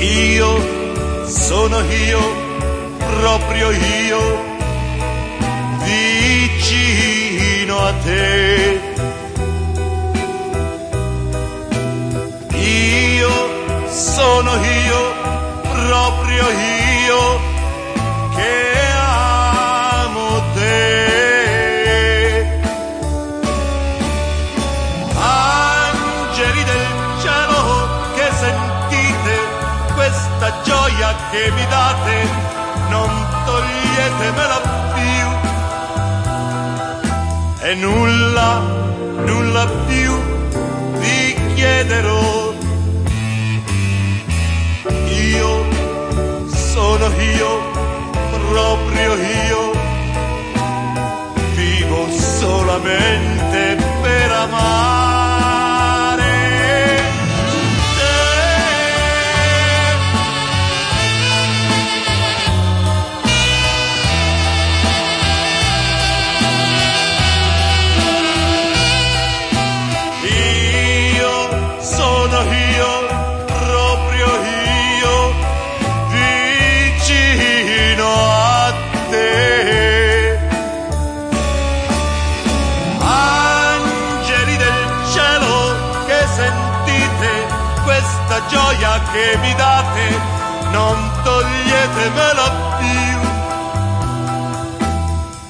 Io sono io, proprio io, vicino a te. Io sono io, proprio io, gioia che mi date, non toglietemela più. E nulla, nulla più vi chiederò. Io sono io, proprio io, vivo solamente sentite questa gioia che mi date, non toglietemela più.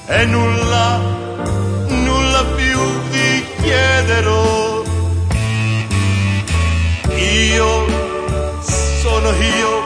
E nulla, nulla più vi chiederò. Io sono io,